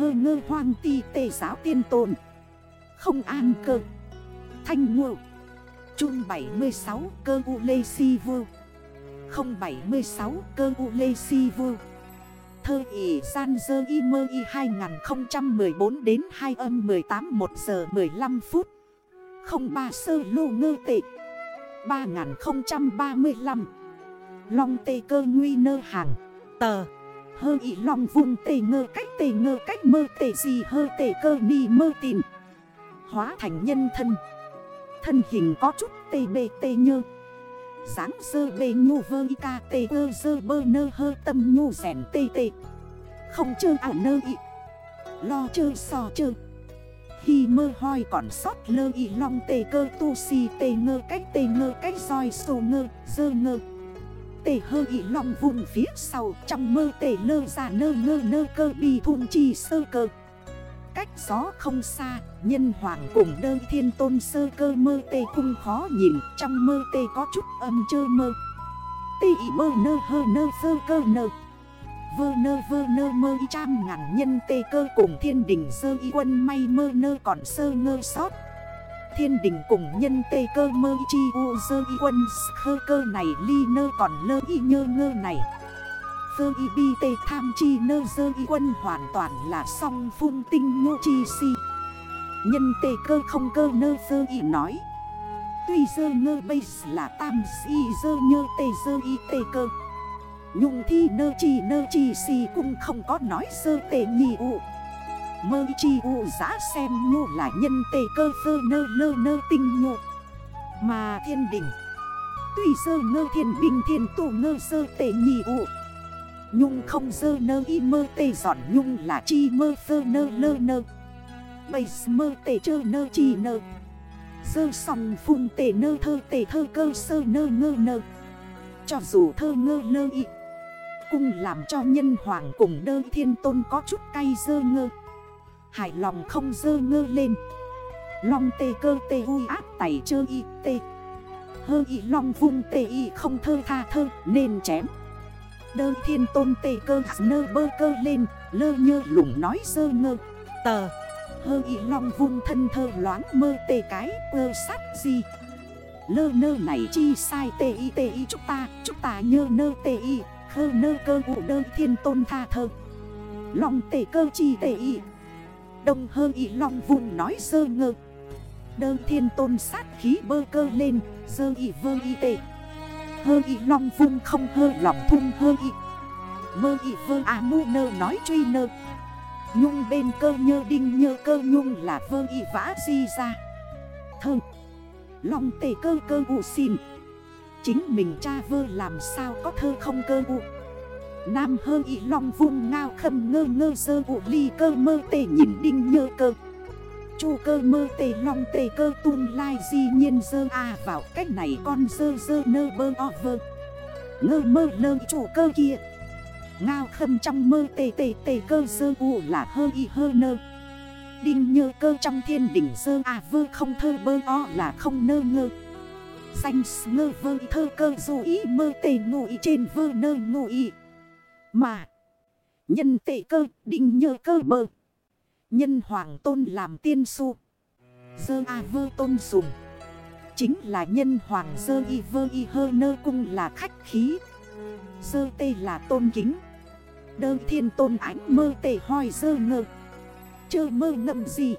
hơ ngơ hoang ti tề giáo tiên tồn. Không an cơ. Thanh ngộ Trung 76 cơ u lê si vô 076 cơ u lê si vô Thơ ỉ gian dơ y mơ y 2014 đến 2 âm 18 1 giờ 15 phút. 03 sơ lô ngơ tệ. 3035 Long tê cơ nguy nơ hàng. Tờ. Hơ ị lòng vùng tề ngơ cách tề ngơ cách mơ tề gì hơ tề cơ ni mơ tìm. Hóa thành nhân thân. Thân hình có chút tề bề tề nhơ. Sáng sơ bề nhu vơ y ca tề ơ sơ bơ nơ hơ tâm nhu rẻn tê tê. Không chơ ảo nơ ị. Lo chơ so chơ. Hi mơ hoi còn sót lơ y long tề cơ tu si tề ngơ cách tề ngơ cách roi sổ ngơ, dơ ngơ tề hơ y long vùng phía sau trong mơ tề lơ ra nơ ngơ nơ cơ bi thun chi sơ cơ. Cách gió không xa, nhân hoàng cùng đơ thiên tôn sơ cơ mơ tê cung khó nhìn Trong mơ tê có chút âm chơ mơ. Tê ị mơ nơ hơ nơ sơ cơ nơ. Vơ nơ vơ nơ mơ y trăm ngàn nhân tê cơ cùng thiên đình sơ y quân may mơ nơ còn sơ ngơ sót. Thiên đình cùng nhân tê cơ mơ chi u dơ y quân khơ cơ này ly nơ còn lơ y nhơ ngơ này. Phơ y bi tê tham chi nơ dơ y quân hoàn toàn là song phun tinh ngô chi si. Nhân tê cơ không cơ nơ dơ y nói. Tuy dơ ngơ bây là tam si dơ nhơ tê dơ y tê cơ. Nhung thi nơ chi nơ chi si cũng không có nói dơ tê nhì ụ Mơ chi u giã xem ngu là nhân tê cơ phơ nơ lơ nơ tinh nhu. Mà thiên đỉnh tùy sơ ngơ thiên bình thiên tụ ngơ sơ tê nhì u. Nhung không sơ nơ y mơ tê giòn nhung là chi mơ sơ nơ lơ nơ. Bây mơ tê chơ nơ chi nơ. Sơ sòng phun tê nơ thơ tê thơ cơ sơ nơ ngơ nơ. Cho dù thơ ngơ lơ y Cung làm cho nhân hoàng cùng đơ thiên tôn có chút cay dơ ngơ. Hải lòng không dơ ngơ lên. Long tê cơ tê vui áp tẩy chơ y tê. Hơ y long vung tê y không thơ tha thơ, nên chém. Đơ thiên tôn tê cơ nơ bơ cơ lên, Lơ nhơ lủng nói dơ ngơ. Tờ. Hơ y long vung thân thơ loáng mơ tê cái ơ sát gì Lơ nơ này chi sai tê y tê y chúc ta Chúc ta nhơ nơ tê y, Khơ nơ cơ vụ đơ thiên tôn tha thơ. Long tê cơ chi tê y Đông hơ y long vùng nói sơ ngơ. Đơ thiên tôn sát khí bơ cơ lên, Sơ y vơ y tệ Hơ y long vùng không hơ, lòng thung hơ y. Mơ y vơ à mu nơ nói truy nơ. Nhung bên cơ nhơ đinh nhơ cơ nhung là vơ y vã di ra. Thơ. Long tề cơ cơ u xin. Chính mình cha vơ làm sao có thơ không cơ u. Nam hơ y long vung ngao khâm ngơ ngơ sơ vụ ly cơ mơ tề nhìn đinh nhơ cơ. Chu cơ mơ tề long tề cơ tung lai di nhiên dơ a vào cách này con dơ dơ nơ bơ o vơ. Ngơ mơ lơ chủ cơ kia. Ngao khâm trong mơ tề tề tề cơ dơ vụ là hơ y hơ nơ. Đinh nhơ cơ trong thiên đỉnh dơ a vơ không thơ bơ o là không nơ ngơ. Danh ngơ vơ thơ cơ dù ý mơ tề ngụ ý trên vơ nơ ngụ ý mà. Nhân tệ cơ, đinh nhơ cơ bơ. Nhân hoàng tôn làm tiên su. Dơ a vơ tôn dùng. Chính là nhân hoàng dơ y vơ y hơ nơ cung là khách khí. Dơ tê là tôn kính. Đơ thiên tôn ánh mơ tê hoi dơ ngơ. Chơ mơ ngầm gì.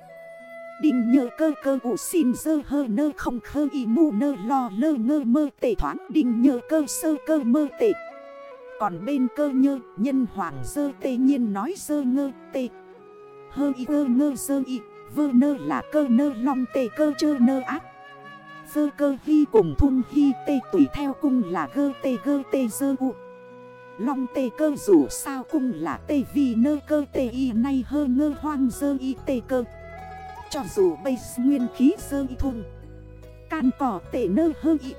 Định nhờ cơ cơ ủ xin dơ hơ nơ không khơ y mù nơ lo lơ ngơ mơ tệ thoáng. Định nhờ cơ sơ cơ mơ tệ. Còn bên cơ nhơ nhân hoàng dơ tê nhiên nói dơ ngơ tê. Hơ y cơ ngơ sơ y, Vơ nơ là cơ nơ long tê, cơ chơ nơ ác. Sơ cơ hy cùng thun hy tê tùy theo cung là gơ tê gơ tê dơ u. Long tê cơ dù sao cung là tê vì nơ cơ tê y, nay hơ ngơ hoang dơ y tê cơ. Cho dù bây nguyên khí dơ y thun Can cỏ tê nơ hơ y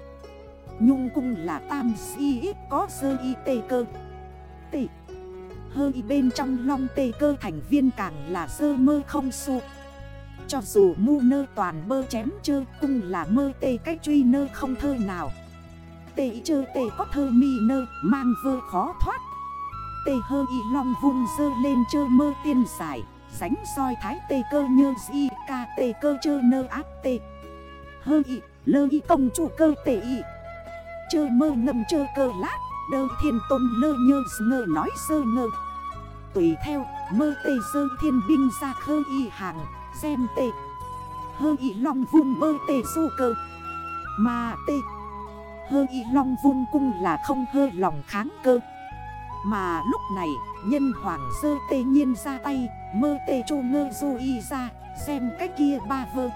Nhung cung là tam si ít có sơ y tê cơ. Tê. Hơi bên trong long tê cơ thành viên càng là sơ mơ không su Cho dù mu nơ toàn bơ chém chơ, cung là mơ tê cách truy nơ không thơ nào. Tê chơ tê có thơ mi nơ, mang vơ khó thoát. Tê hơ y long vung dơ lên chơ mơ tiên giải Sánh soi thái tê cơ nhơ di ca tê cơ chơ nơ áp tê. Hơ y, lơ y công chủ cơ tê y. Chơ mơ ngầm chơ cơ lát, Đơ thiên tôn lơ nhơ ngơ nói sơ ngơ. Tùy theo, mơ tê sơ thiên binh ra khơ y hàng, Xem tê. Hơ y long vung mơ tê su cơ. Mà tê. Hơ y long vung cung là không hơ lòng kháng cơ. Mà lúc này, nhân hoàng sơ tê nhiên ra tay, Mơ tê chô ngơ dô y ra, Xem cách kia ba vơ.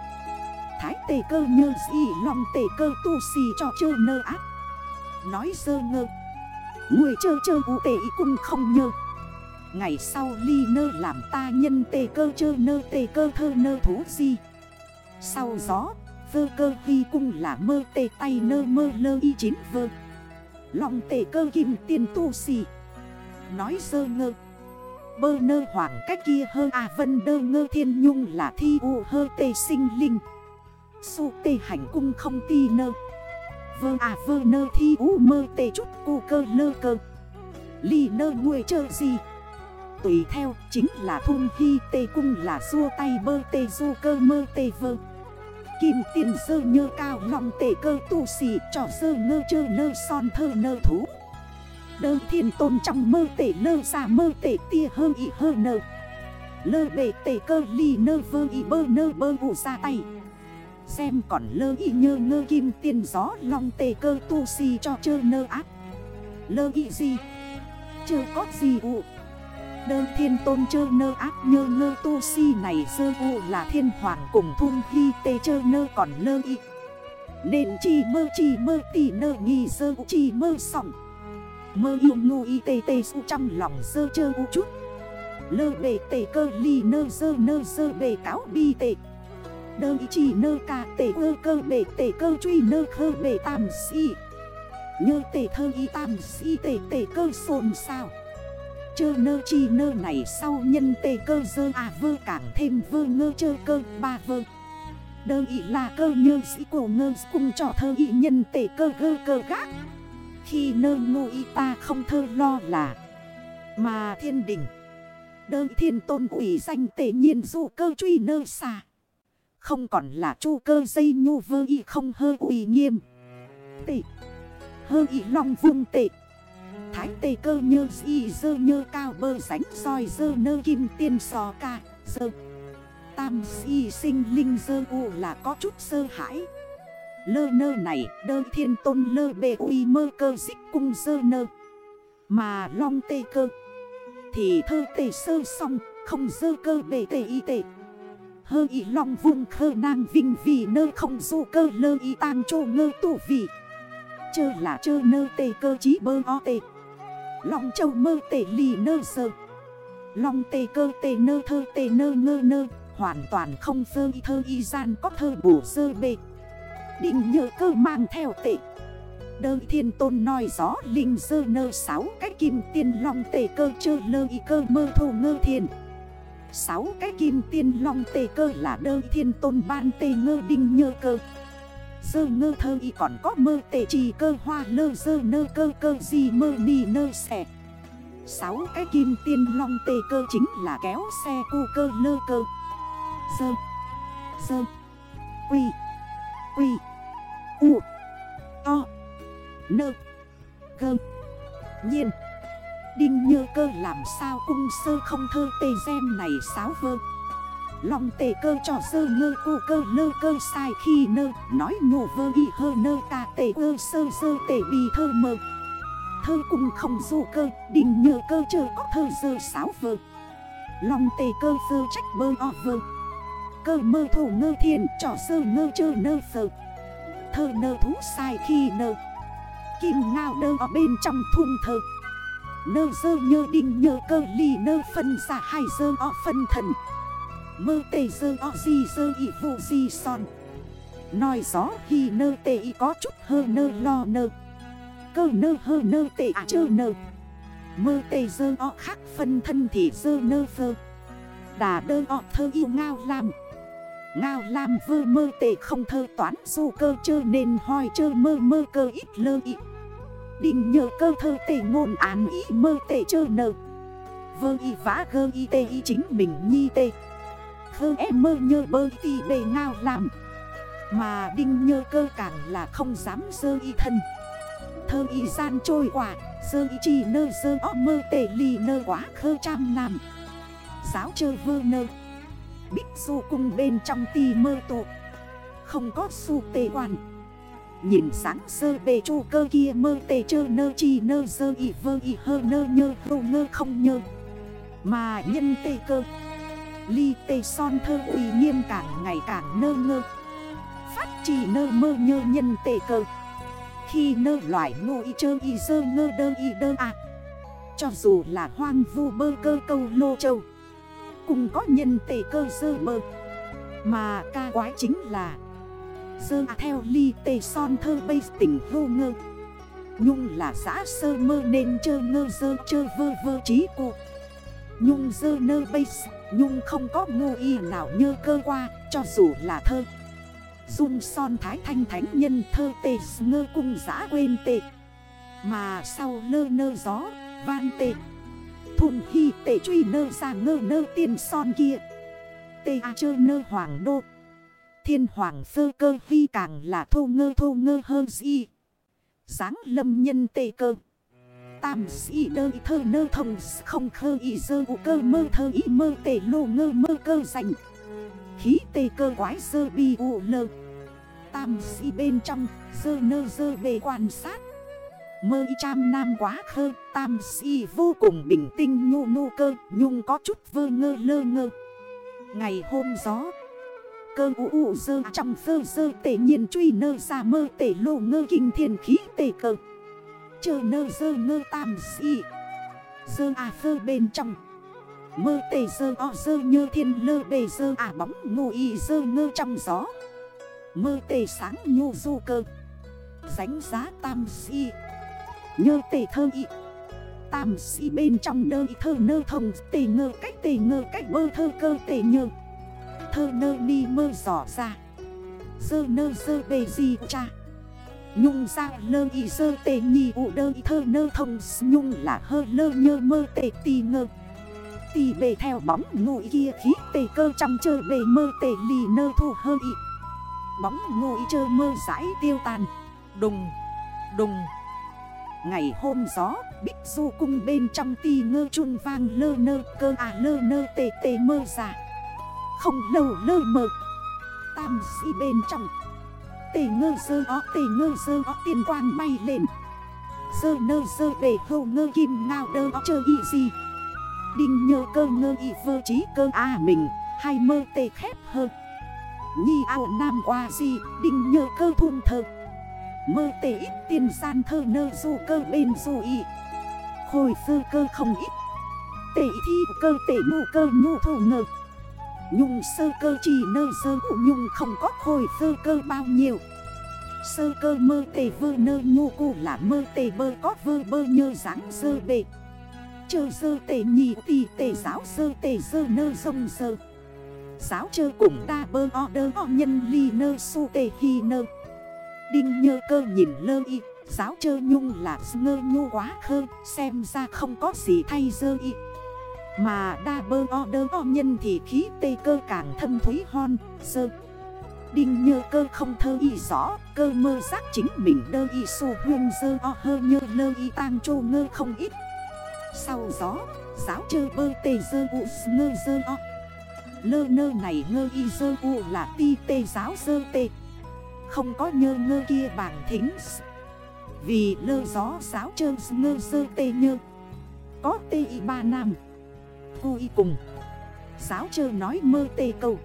Thái tê cơ nhơ y lòng tê cơ tu xì cho chơ nơ ác. Nói sơ ngơ. Người chơ chơ u tệ cũng không nhơ. Ngày sau ly nơ làm ta nhân tê cơ chơ nơ tê cơ thơ nơ thú di. Sau gió, vơ cơ vi cung là mơ tê tay nơ mơ lơ y chín vơ. Lòng tê cơ kim tiền tu si Nói sơ ngơ. Bơ nơ hoàng cách kia hơ à vân đơ ngơ thiên nhung là thi u hơ tê sinh linh. Su tê hành cung không ti nơ. Vơ à vơ nơ thi u mơ tê chút cu cơ lơ cơ. Ly nơ nguôi chơ gì? Tùy theo, chính là thun hy tê cung là xua tay bơ tê du cơ mơ tê vơ. Kim tiền sơ nhơ cao lòng tê cơ tu xì, trò sơ ngơ chơ nơ son thơ nơ thú. Đơ thiên tôn trong mơ tê nơ xa mơ tê tia hơ ị hơ nơ. Lơ bể tê cơ ly nơ vơ ị bơ nơ bơ vụ ra tay. Xem còn lơ y nhơ ngơ kim tiên gió long tề cơ tu si cho chơ nơ ác. Lơ y gì? Chơ có gì ụ Đơ thiên tôn chơ nơ ác nhơ ngơ tu si này sơ ụ là thiên hoàng cùng thun hy tê chơ nơ còn lơ y. Nên chỉ mơ chỉ mơ tì nơ nghi sơ ụ chỉ mơ sòng. Mơ yêu ngu y tê tê su trong lòng sơ chơ u chút. Lơ bề tê cơ ly nơ sơ nơ sơ bề cáo bi tê Đơ ý chỉ nơ ca tể ơ cơ bể tể cơ truy nơ khơ bể tàm si. Nhơ tể thơ y tàm si tể tể cơ xồn sao Chơ nơ chi nơ này sau nhân tể cơ dơ à vơ cả thêm vơ ngơ chơ cơ ba vơ. Đơ ý là cơ nhơ sĩ cổ ngơ cùng trò thơ ý nhân tể cơ gơ cơ gác. Khi nơ ngô y ta không thơ lo là, Mà thiên đình. Đơ thiên tôn quỷ danh tể nhiên dụ cơ truy nơ xa không còn là chu cơ dây nhu vơ y không hơ ủy nghiêm. Tị Hơ y long vung tị Thái tê cơ nhơ y dơ nhơ cao bơ sánh soi dơ nơ kim tiên sò ca dơ. Tam si sinh linh dơ u là có chút sơ hãi. Lơ nơ này đơ thiên tôn lơ bề uy mơ cơ xích cung dơ nơ. Mà long tê cơ Thì thơ tê sơ xong không dơ cơ bề tê y tê Hơ y long vung khơ nang vinh vì nơi không du cơ lơ y tang chô ngơ tù vị. Chơ là chơ nơ tê cơ chí bơ o tê. Long châu mơ tê lì nơ sơ. Long tê cơ tê nơ thơ tê nơ ngơ nơ. Hoàn toàn không sơ y thơ y gian có thơ bổ sơ bê. Định nhờ cơ mang theo tệ Đơ thiên tôn nói gió linh sơ nơ sáu cách kim tiên long tê cơ chơ lơ y cơ mơ thô ngơ thiền. 6 cái kim tiên long tê cơ là đơ thiên tôn ban tê ngơ đinh nhơ cơ. Dơ ngơ thơ y còn có mơ tê trì cơ hoa lơ dơ nơ cơ cơ gì mơ ni nơ xẻ. 6 cái kim tiên long tê cơ chính là kéo xe cu cơ lơ cơ. Dơ Dơ, Quy Quy, U, To, Nơ, Cơ, Nhiên. Đinh nhơ cơ làm sao cung sơ không thơ tê gen này sáo vơ. Lòng tê cơ cho sơ ngơ cu cơ lơ cơ sai khi nơ, Nói nhổ vơ y hơ nơ ta tê ơ sơ sơ tê bì thơ mơ. Thơ cung không du cơ, Đinh nhơ cơ chờ có thơ sơ sáo vơ. Lòng tê cơ sơ trách bơ o vơ. Cơ mơ thủ ngơ thiền trò sơ ngơ chơ nơ sơ thơ nơ thú sai khi nơ. Kim ngao đơ ở bên trong thung thơ. Nơ dơ nhơ đinh nhơ cơ ly nơ phân xa hai dơ o phân thần. Mơ tê dơ o di dơ y vụ di son. Nói gió hi nơ tê y có chút hơ nơ lo nơ. Cơ nơ hơ nơ tê à chơ nơ. Mơ tê dơ o khác phân thân thì dơ nơ phơ Đà đơ o thơ yêu ngao làm Ngao Lam vơ mơ tê không thơ toán du cơ chơ nên hoi chơ mơ mơ cơ ít lơ ít đình nhờ cơ thơ tề ngôn án ý mơ tề chơ nợ. Vơ y vã gơ y tê y chính mình nhi tê. Khơ em mơ nhơ bơ tì bề ngao làm. Mà đinh nhơ cơ càng là không dám dơ y thân. Thơ y gian trôi quả, Dơ y chi nơ, dơ o mơ tê ly nơ quá khơ trăm nằm Giáo chơi vơ nơ. Bích du cung bên trong tì mơ tụ. Không có su tê quản. Nhìn sáng sơ bề chu cơ kia mơ tê chơ nơ chi nơ sơ y vơ y hơ nơ nhơ hô ngơ không nhơ. Mà nhân tê cơ. Ly tê son thơ uy nghiêm càng ngày càng nơ ngơ. Phát chỉ nơ mơ nhơ nhân tê cơ. Khi nơ loại ngô y chơ y sơ ngơ đơ y đơ à. Cho dù là hoang vu bơ cơ câu lô châu Cùng có nhân tê cơ sơ bơ. Mà ca quái chính là Dơ theo ly tê son thơ bây tỉnh hô ngơ. Nhung là giã sơ mơ nên chơ ngơ dơ chơ vơ vơ trí cụ Nhung dơ nơ bây Nhung không có ngô y nào nhơ cơ qua, Cho dù là thơ. Dung son thái thanh thánh nhân thơ tê ngơ cung giã quên tê. Mà sau lơ nơ gió, van tê. Thùn hy tê truy nơ ra ngơ nơ tiền son kia. Tê a chơ nơ hoàng đô. Thiên hoàng phơ cơ vi càng là thô ngơ thô ngơ hơn gì. Giáng lâm nhân tê cơ. Tam sĩ đơ thơ nơ thông, không khơ y dơ u cơ mơ thơ y mơ tê lô ngơ mơ cơ dành Khí tê cơ quái dơ bi u lơ. Tam sĩ bên trong, dơ nơ dơ về quan sát. Mơ y trăm nam quá khơ, Tam sĩ vô cùng bình tinh nhu nhu cơ, Nhung có chút vơ ngơ lơ ngơ. Ngày hôm gió Cơ u u dơ trong dơ dơ tể nhiên truy nơ ra mơ tể lộ ngơ kinh thiên khí tể cơ. Chờ nơ dơ ngơ tam si Dơ à phơ bên trong. Mơ tể dơ o dơ nhơ thiên lơ bề dơ à bóng ngô y dơ ngơ trong gió. Mơ tể sáng nhô du cơ. Dánh giá tam si Nhơ tể thơ y. Tam si bên trong nơ y thơ nơ thông. Tề ngơ cách tề ngơ cách bơ thơ cơ tề nhơ. Thơ nơ ni mơ giỏ ra. Dơ nơ dơ bề di cha? Nhung ra lơ y sơ tê nhì ụ đơ y thơ nơ thông. Nhung là hơ lơ nhơ mơ tê tì ngơ. Tì bề theo bóng ngụy kia khí tê cơ trăm chơ bề mơ tê lì nơ thu hơ y. Bóng ngụy chơ mơ giải tiêu tàn. Đùng, đùng. Ngày hôm gió, bích du cung bên trong tì ngơ chun vang lơ nơ cơ à lơ nơ tê tê mơ giả. Không lâu lơ mờ. Tam si bên trong. Tề ngơ sơ ó, tề ngơ sơ ó, tiên quang bay lên. Sơ nơ sơ bề hô ngơ kim ngao đơ ó, chơ y gì Đinh nhơ cơ ngơ y vơ trí cơ a mình. Hai mơ tề khép hơ. Nhi ao nam qua gì Đinh nhơ cơ thun thơ. Mơ tề ít tiền gian thơ nơ du cơ bên du y. Khôi sơ cơ không ít. Tề thi cơ tề mù cơ nhu thổ ngực Nhung sơ cơ chỉ nơ sơ cụ nhung không có khôi sơ cơ bao nhiêu. Sơ cơ mơ tề vơ nơ nhu cụ là mơ tề bơ có vơ bơ nhơ dáng sơ bề. Chơ sơ tề nhì tì tề giáo sơ tề sơ nơ sông sơ. Giáo chơ cùng đa bơ o đơ o nhân ly nơ su tề hi nơ. Đinh nhơ cơ nhìn lơ y, Giáo chơ nhung là ngơ nhu quá khơ, Xem ra không có gì thay dơ y mà đa bơ o đơ o nhân thì khí tê cơ càng thâm thúy hon, sơ. Đinh nhơ cơ không thơ y rõ, Cơ mơ giác chính mình đơ y su huyên dơ o hơ nhơ lơ y tang chô ngơ không ít. Sau gió, giáo chơ bơ tê dơ u ngơ dơ o. Lơ nơ này ngơ y dơ u là ti tê giáo dơ tê. Không có nhơ ngơ kia bảng thính Vì lơ gió giáo chơ ngơ dơ tê nhơ. Có tê y ba nam cô y cùng. Giáo chơ nói mơ tê câu.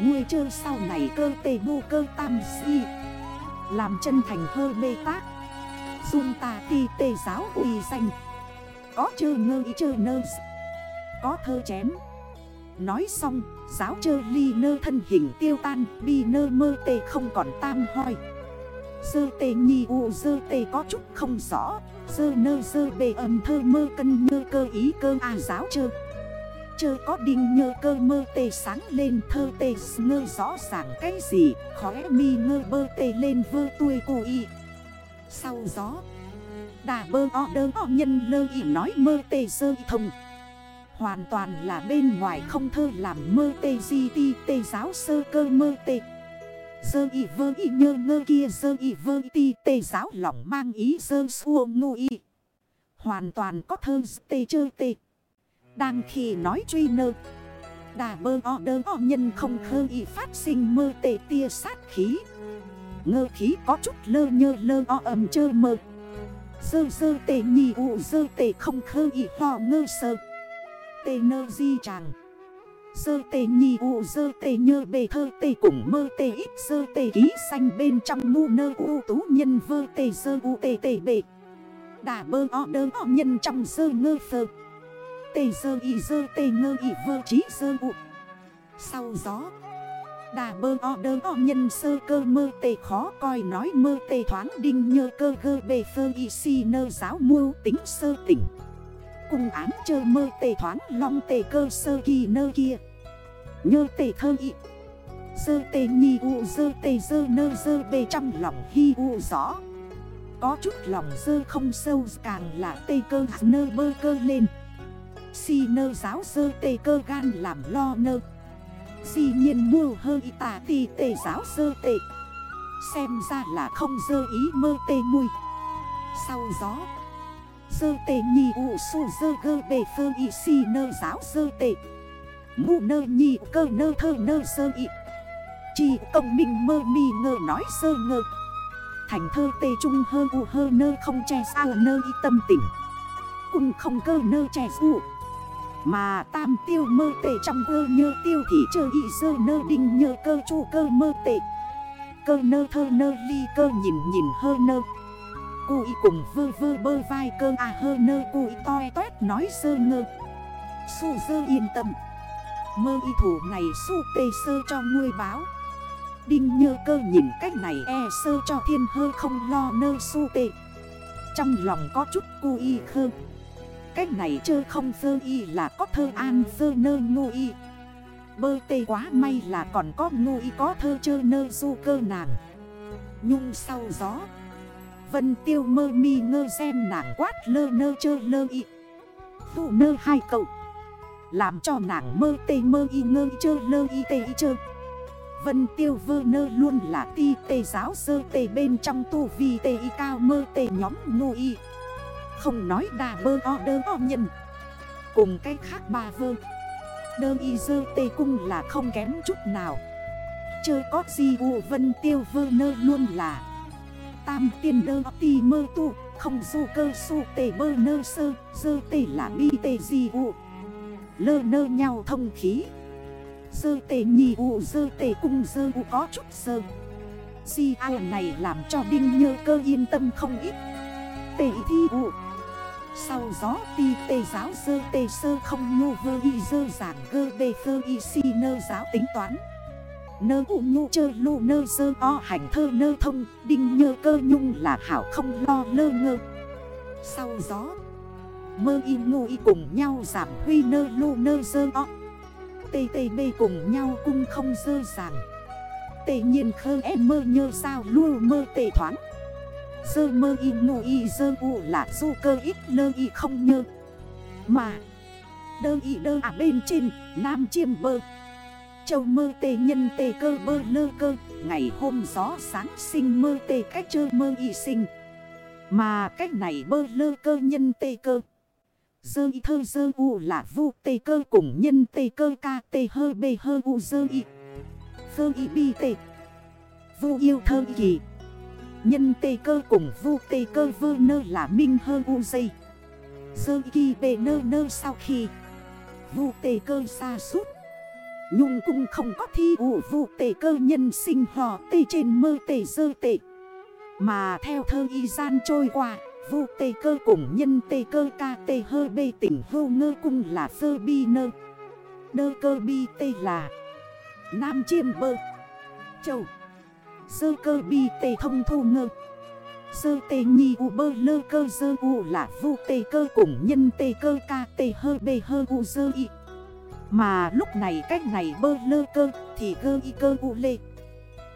Ngươi chơ sau này cơ tê bu cơ tam si. Làm chân thành hơ bê tác. Dung ta ti tê giáo uy danh. Có chơ ngơ y chơ nơ Có thơ chém. Nói xong, giáo chơ ly nơ thân hình tiêu tan, Bi nơ mơ tê không còn tam hoi. Dơ tê nhi u dơ tê có chút không rõ. Dơ nơ dơ bề âm thơ mơ cân nhơ cơ ý cơ à giáo chơ. Chơ có đinh nhơ cơ mơ tê sáng lên thơ tê ngơ rõ ràng cái gì, Khóe mi ngơ bơ tê lên vơ tuôi cù y. Sau gió, Đà bơ o đơ o nhân lơ y nói mơ tê sơ y thông. Hoàn toàn là bên ngoài không thơ làm mơ tê di ti tê giáo sơ cơ mơ tê. Dơ y vơ y nhơ ngơ kia dơ y vơ y ti tê giáo lỏng mang ý dơ xua ngu y. Hoàn toàn có thơ tê chơ tê. Đang khi nói truy nơ. Đà bơ o đơ o nhân không khơ y phát sinh mơ tệ tia sát khí. Ngơ khí có chút lơ nhơ lơ o ẩm chơ mơ. Dơ dơ tệ nhì ụ dơ tệ không khơ y ho ngơ sơ. Tê nơ di chàng. Dơ tê nhì ụ dơ tê nhơ bề thơ tê cùng mơ tê ít dơ tê ký xanh bên trong mu nơ u tú nhân vơ tê dơ u tê tê bề Đà bơ o đơ o nhân trong dơ ngơ phơ. Tê dơ y dơ tê ngơ y vơ trí dơ ụ Sau gió, Đà bơ o đơ o nhân sơ cơ mơ tê khó coi nói mơ tê thoáng đinh nhơ cơ gơ bề phơ y si nơ giáo mưu tính sơ tỉnh. Cùng ám chơ mơ tê thoáng long tê cơ sơ kỳ nơ kia. Nhơ tê thơ y, Dơ tê nhi u, dơ tê dơ nơ, dơ bề trong lòng hi u gió. Có chút lòng dơ không sâu, càng là tê cơ nơ bơ cơ lên. Si nơ giáo dơ tê cơ gan làm lo nơ. Si nhiên mù hơi y tà ti tê giáo dơ tê. Xem ra là không dơ ý mơ tê mùi. Sau gió, Dơ tê nhì u su dơ gơ bề phơ y si nơ giáo dơ tê. Mù nơ nhì cơ nơ thơ nơ sơ y. Chỉ công minh mơ mi ngơ nói sơ ngơ. Thành thơ tê trung hơ u hơ nơ không che sao nơ y tâm tỉnh Cùng không cơ nơ che dụ mà tam tiêu mơ tệ trong cơ nhơ tiêu thì chơ y sơ nơ đinh nhơ cơ chu cơ mơ tệ. Cơ nơ thơ nơ ly cơ nhìn nhìn hơ nơ. Cô y cùng vơ vơ bơ vai cơ à hơ nơ cô y toi toét nói sơ ngơ. Su sơ yên tâm. Mơ y thủ này su tê sơ cho ngươi báo. Đinh nhơ cơ nhìn cách này e sơ cho thiên hơ không lo nơ su tê. Trong lòng có chút cu y khơ. Cách này chơ không sơ y là có thơ an sơ nơ ngu y. Bơ tê quá may là còn có ngu y có thơ chơ nơ du cơ nàng. Nhung sau gió. Vân tiêu mơ mi ngơ xem nàng quát lơ nơ chơ lơ y. Tụ nơ hai cậu. Làm cho nàng mơ tê mơ y ngơ chơ lơ y tê y chơ. Vân tiêu vơ nơ luôn là ti tê giáo sơ tê bên trong tu vi tê y cao mơ tê nhóm ngu y. Không nói đà bơ o đơ o nhân. Cùng cái khác ba vơ. Đơ y dơ tê cung là không kém chút nào. Chơ có gì u vân tiêu vơ nơ luôn là. Tam tiên đơ ti mơ tu, Không du cơ su tê bơ nơ sơ, Dơ tê là bi tê di u. Lơ nơ nhau thông khí. Dơ tê nhì u, dơ tê cung, dơ u có chút sơ. Di ao này làm cho đinh nhơ cơ yên tâm không ít. Tê thi u. Sau gió ti tê giáo dơ tê sơ không nhu vơ y dơ giảng gơ bê thơ y si nơ giáo tính toán. Nơ u nhu chơ lụ nơ sơ o hành thơ nơ thông, Đinh nhơ cơ nhung là hảo không lo lơ ngơ. Sau gió, Mơ y ngu y cùng nhau giảm huy nơ lụ nơ sơ o. Tê tê bê cùng nhau cung không dơ giảng. Tê nhiên khơ em mơ nhơ sao lu mơ tê thoáng. Sơ mơ y ngu y dơ u là du cơ ít lơ y không nhơ. Mà, Đơ y đơ à bên trên, Nam chiêm bơ. Châu mơ tê nhân tê cơ bơ lơ cơ, Ngày hôm gió sáng sinh mơ tê cách chơ mơ y sinh. Mà cách này bơ lơ cơ nhân tê cơ. Dơ y thơ dơ u là vu tê cơ cùng nhân tê cơ ca tê hơ bê hơ u dơ y. Dơ y bi tê. Vu yêu thơ kỳ. Nhân tê cơ cùng vu tê cơ vơ nơ là minh hơ u dây. Sơ kỳ bê nơ nơ sau khi Vu tê cơ xa suốt Nhung cung không có thi ủ vu tê cơ nhân sinh hò tê trên mơ tê dơ tê. Mà theo thơ y gian trôi qua, vu tê cơ cùng nhân tê cơ ca tê hơ bê tỉnh hô ngơ cung là sơ bi nơ. Đơ cơ bi tê là Nam chiêm bơ. Châu. Sơ cơ bi tê thông thu ngơ. Sơ tê nhi u bơ lơ cơ dơ u là vu tê cơ cùng nhân tê cơ ca tê hơ bê hơ u dơ y. Mà lúc này cách này bơ lơ cơ thì gơ y cơ u lê.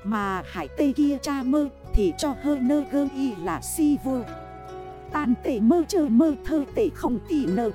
Mà hải tê kia cha mơ thì cho hơ nơ gơ y là si vô. Tàn tệ mơ chơ mơ thơ tệ không tỉ nợ.